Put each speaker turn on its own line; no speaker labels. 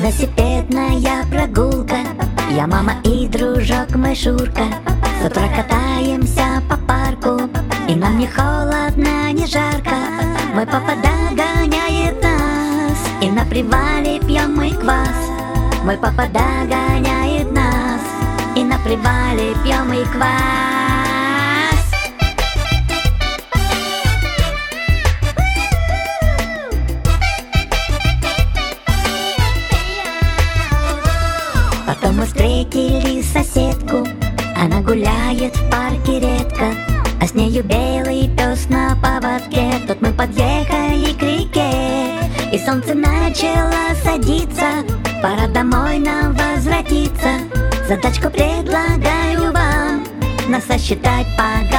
Велосипедная прогулка. Я мама и дружок мой Шурка. С утра катаемся по парку И нам не холодно, не жарко. Мой папа догоняет нас И на привале пьем мы квас. Мой папа догоняет нас И на привале пьем мы квас. Мы встретили соседку. Она гуляет в парке редко А с нею белый пес на поводке. Тут мы подъехали к реке И солнце начало садиться. Пора домой нам возвратиться. Задачку предлагаю вам. Нас сосчитать по